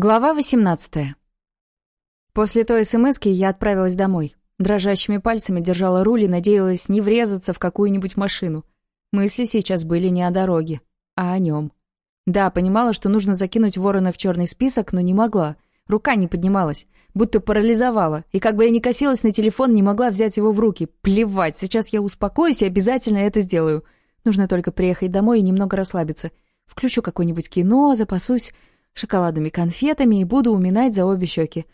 Глава 18. После той смс я отправилась домой. Дрожащими пальцами держала руль и надеялась не врезаться в какую-нибудь машину. Мысли сейчас были не о дороге, а о нем. Да, понимала, что нужно закинуть ворона в черный список, но не могла. Рука не поднималась, будто парализовала, и как бы я ни косилась на телефон, не могла взять его в руки. Плевать, сейчас я успокоюсь и обязательно это сделаю. Нужно только приехать домой и немного расслабиться. Включу какое-нибудь кино, запасусь Шоколад шоколадными конфетами и буду уминать за обе щеки.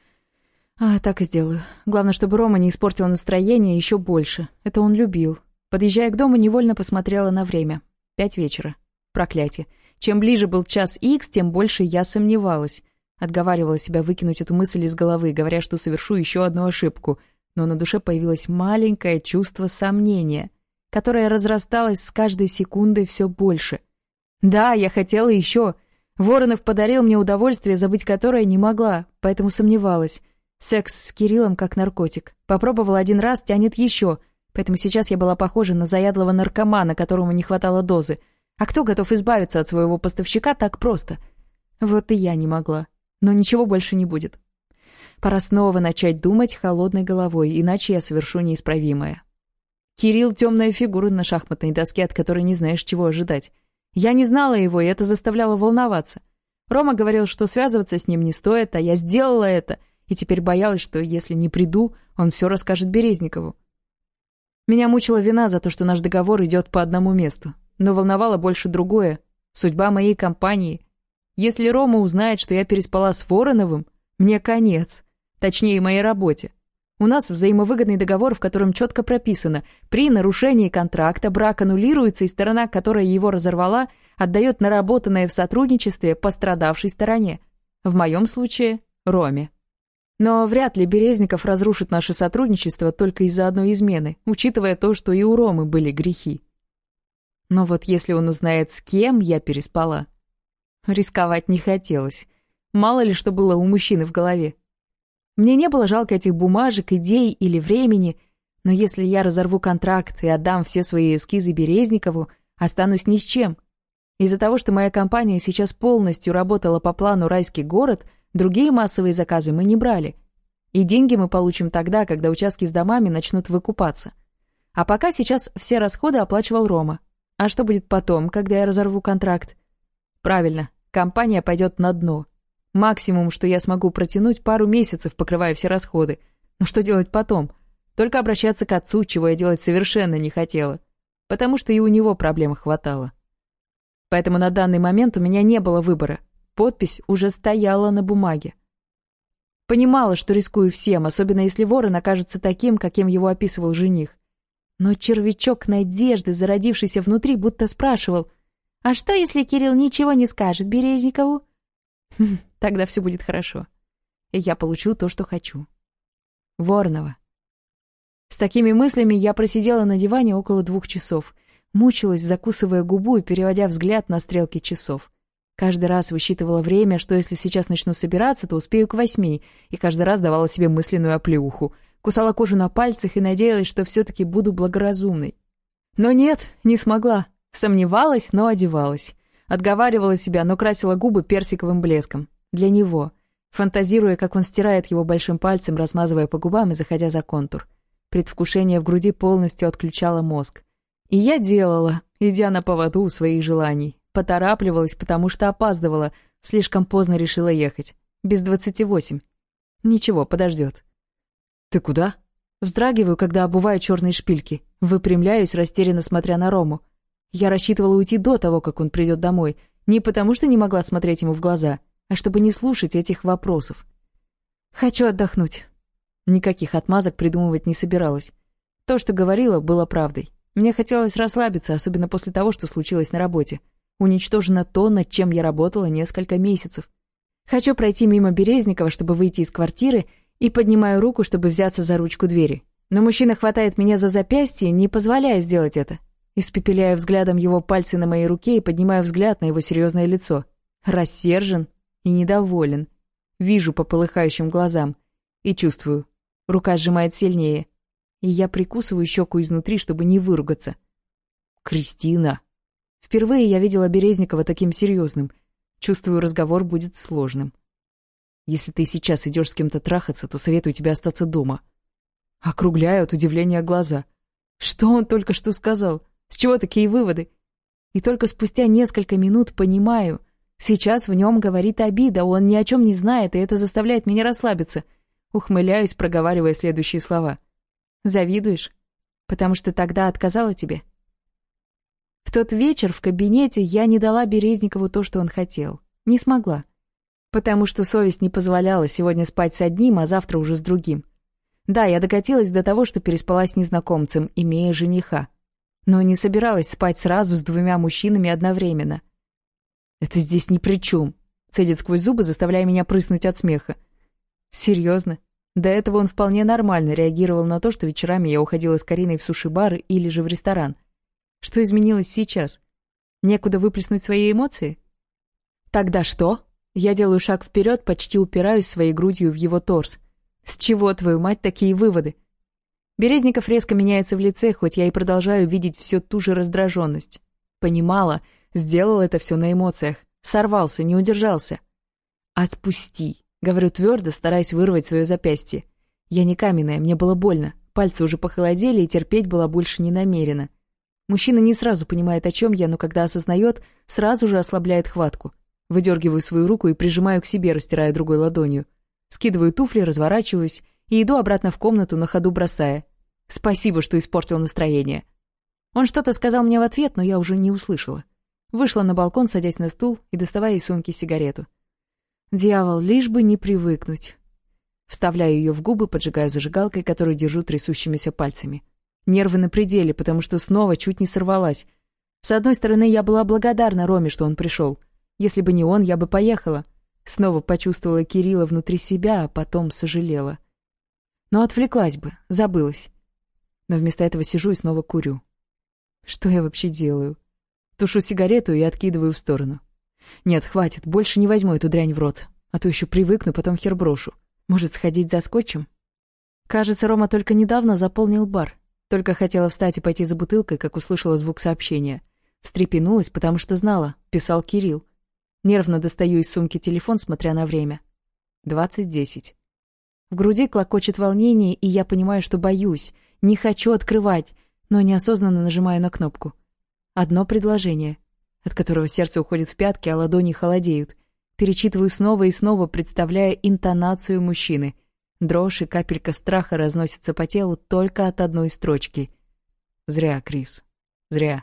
А, так и сделаю. Главное, чтобы Рома не испортил настроение еще больше. Это он любил. Подъезжая к дому, невольно посмотрела на время. Пять вечера. Проклятие. Чем ближе был час икс, тем больше я сомневалась. Отговаривала себя выкинуть эту мысль из головы, говоря, что совершу еще одну ошибку. Но на душе появилось маленькое чувство сомнения, которое разрасталось с каждой секундой все больше. Да, я хотела еще, Воронов подарил мне удовольствие, забыть которое не могла, поэтому сомневалась. Секс с Кириллом как наркотик. Попробовала один раз, тянет еще. Поэтому сейчас я была похожа на заядлого наркомана, которому не хватало дозы. А кто готов избавиться от своего поставщика так просто? Вот и я не могла. Но ничего больше не будет. Пора снова начать думать холодной головой, иначе я совершу неисправимое. Кирилл — темная фигура на шахматной доске, от которой не знаешь, чего ожидать. Я не знала его, и это заставляло волноваться. Рома говорил, что связываться с ним не стоит, а я сделала это, и теперь боялась, что если не приду, он все расскажет Березникову. Меня мучила вина за то, что наш договор идет по одному месту, но волновало больше другое — судьба моей компании. Если Рома узнает, что я переспала с Вороновым, мне конец, точнее, моей работе. У нас взаимовыгодный договор, в котором четко прописано, при нарушении контракта брак аннулируется и сторона, которая его разорвала, отдает наработанное в сотрудничестве пострадавшей стороне. В моем случае – Роме. Но вряд ли Березников разрушит наше сотрудничество только из-за одной измены, учитывая то, что и у Ромы были грехи. Но вот если он узнает, с кем я переспала... Рисковать не хотелось. Мало ли что было у мужчины в голове. Мне не было жалко этих бумажек, идей или времени, но если я разорву контракт и отдам все свои эскизы Березникову, останусь ни с чем. Из-за того, что моя компания сейчас полностью работала по плану «Райский город», другие массовые заказы мы не брали. И деньги мы получим тогда, когда участки с домами начнут выкупаться. А пока сейчас все расходы оплачивал Рома. А что будет потом, когда я разорву контракт? Правильно, компания пойдет на дно. Максимум, что я смогу протянуть, пару месяцев, покрывая все расходы. Но что делать потом? Только обращаться к отцу, чего я делать совершенно не хотела. Потому что и у него проблем хватало. Поэтому на данный момент у меня не было выбора. Подпись уже стояла на бумаге. Понимала, что рискую всем, особенно если ворон окажется таким, каким его описывал жених. Но червячок надежды, зародившийся внутри, будто спрашивал, «А что, если Кирилл ничего не скажет Березникову?» хм, Тогда все будет хорошо. И я получу то, что хочу. Ворного. С такими мыслями я просидела на диване около двух часов, мучилась, закусывая губу и переводя взгляд на стрелки часов. Каждый раз высчитывала время, что если сейчас начну собираться, то успею к восьми, и каждый раз давала себе мысленную оплеуху. Кусала кожу на пальцах и надеялась, что все-таки буду благоразумной. Но нет, не смогла. Сомневалась, но одевалась. Отговаривала себя, но красила губы персиковым блеском для него, фантазируя, как он стирает его большим пальцем, размазывая по губам и заходя за контур. Предвкушение в груди полностью отключало мозг. И я делала, идя на поводу у своих желаний. Поторапливалась, потому что опаздывала, слишком поздно решила ехать. Без двадцати восемь. Ничего, подождет. «Ты куда?» Вздрагиваю, когда обуваю черные шпильки. Выпрямляюсь, растерянно смотря на Рому. Я рассчитывала уйти до того, как он придет домой. Не потому, что не могла смотреть ему в глаза. А чтобы не слушать этих вопросов. «Хочу отдохнуть». Никаких отмазок придумывать не собиралась. То, что говорила, было правдой. Мне хотелось расслабиться, особенно после того, что случилось на работе. Уничтожено то, над чем я работала несколько месяцев. Хочу пройти мимо Березникова, чтобы выйти из квартиры, и поднимаю руку, чтобы взяться за ручку двери. Но мужчина хватает меня за запястье, не позволяя сделать это. Испепеляя взглядом его пальцы на моей руке и поднимаю взгляд на его серьезное лицо. Рассержен, и недоволен. Вижу по полыхающим глазам. И чувствую. Рука сжимает сильнее. И я прикусываю щеку изнутри, чтобы не выругаться. «Кристина!» Впервые я видела Березникова таким серьезным. Чувствую, разговор будет сложным. Если ты сейчас идешь с кем-то трахаться, то советую тебе остаться дома. Округляю от удивления глаза. Что он только что сказал? С чего такие выводы? И только спустя несколько минут понимаю, Сейчас в нем говорит обида, он ни о чем не знает, и это заставляет меня расслабиться. Ухмыляюсь, проговаривая следующие слова. «Завидуешь? Потому что тогда отказала тебе?» В тот вечер в кабинете я не дала Березникову то, что он хотел. Не смогла. Потому что совесть не позволяла сегодня спать с одним, а завтра уже с другим. Да, я докатилась до того, что переспала с незнакомцем, имея жениха. Но не собиралась спать сразу с двумя мужчинами одновременно — «Это здесь ни при чем!» — цедит сквозь зубы, заставляя меня прыснуть от смеха. «Серьезно?» До этого он вполне нормально реагировал на то, что вечерами я уходила с Кариной в суши-бар или же в ресторан. Что изменилось сейчас? Некуда выплеснуть свои эмоции? Тогда что? Я делаю шаг вперед, почти упираюсь своей грудью в его торс. С чего, твою мать, такие выводы? Березников резко меняется в лице, хоть я и продолжаю видеть всю ту же раздраженность. Понимала, Сделал это все на эмоциях. Сорвался, не удержался. «Отпусти!» — говорю твердо, стараясь вырвать свое запястье. Я не каменная, мне было больно. Пальцы уже похолодели, и терпеть было больше не намерено. Мужчина не сразу понимает, о чем я, но когда осознает, сразу же ослабляет хватку. Выдергиваю свою руку и прижимаю к себе, растирая другой ладонью. Скидываю туфли, разворачиваюсь и иду обратно в комнату, на ходу бросая. «Спасибо, что испортил настроение». Он что-то сказал мне в ответ, но я уже не услышала. Вышла на балкон, садясь на стул и доставая из сумки сигарету. Дьявол, лишь бы не привыкнуть. Вставляю ее в губы, поджигаю зажигалкой, которую держу трясущимися пальцами. Нервы на пределе, потому что снова чуть не сорвалась. С одной стороны, я была благодарна Роме, что он пришел. Если бы не он, я бы поехала. Снова почувствовала Кирилла внутри себя, а потом сожалела. Но отвлеклась бы, забылась. Но вместо этого сижу и снова курю. Что я вообще делаю? Тушу сигарету и откидываю в сторону. Нет, хватит, больше не возьму эту дрянь в рот. А то еще привыкну, потом хер брошу. Может, сходить за скотчем? Кажется, Рома только недавно заполнил бар. Только хотела встать и пойти за бутылкой, как услышала звук сообщения. Встрепенулась, потому что знала. Писал Кирилл. Нервно достаю из сумки телефон, смотря на время. Двадцать десять. В груди клокочет волнение, и я понимаю, что боюсь. Не хочу открывать, но неосознанно нажимаю на кнопку. Одно предложение, от которого сердце уходит в пятки, а ладони холодеют. Перечитываю снова и снова, представляя интонацию мужчины. Дрожь и капелька страха разносятся по телу только от одной строчки. «Зря, Крис. Зря.